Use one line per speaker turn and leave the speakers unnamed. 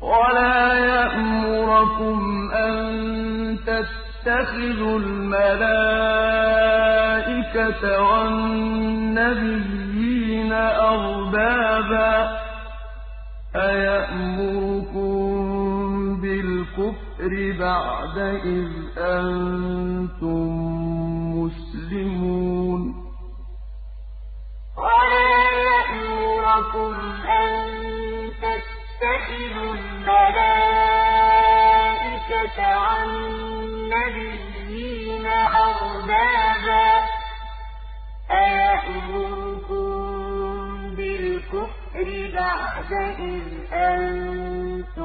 وَلَا يَأْمُرَكُمْ أَن تَتَّخِذُوا الْمَلَائِكَةَ وَالنَّبِيِّينَ أَرْبَابًا ۗ أَيَأْمُرُكُم بِالْكُفْرِ بَعْدَ إِذْ أَنتُم مُّسْلِمُونَ؟
وَلَا يَأْمُرَكُمْ أَن تَتَّخِذُوا الْمَلَائِكَةَ وَالنَّبِيِّينَ أَرْبَابًا ۗ. أَيَأْمُرُكُم بِالْكُفْرِ بَعْدَ إِذْ أَنتُم